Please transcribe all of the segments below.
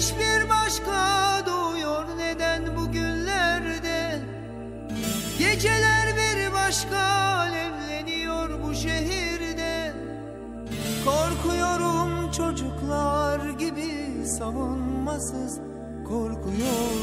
Güneş bir başka doğuyor neden bugünlerde Geceler bir başka alevleniyor bu şehirde. Korkuyorum çocuklar gibi savunmasız. Korkuyor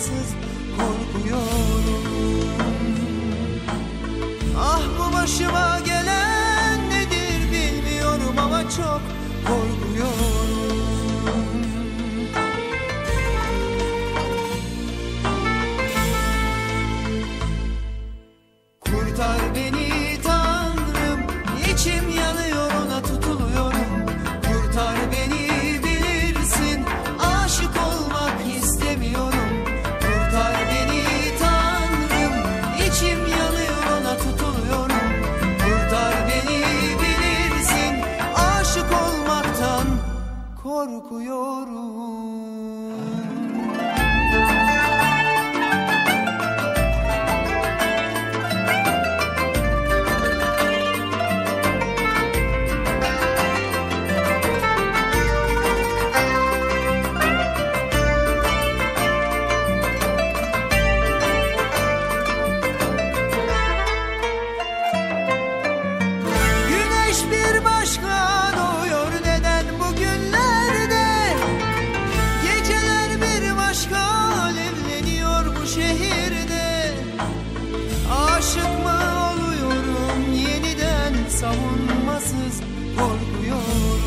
passes korkuyorum. Güneş bir yalnız korkuyorum.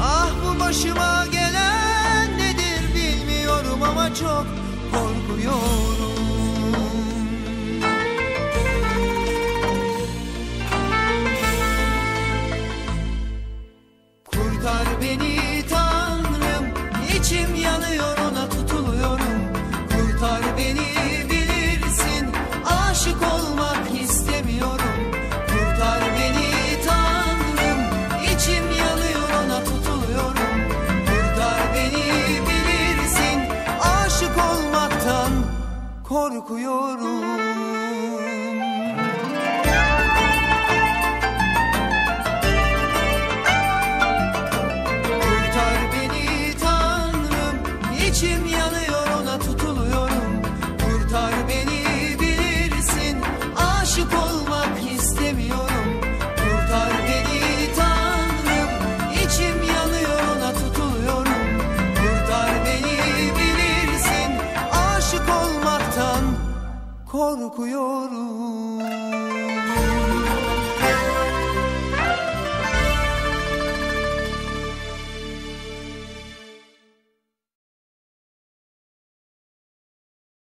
Ah bu başıma gelen nedir bilmiyorum ama çok korkuyorum. gurur korkuyorum.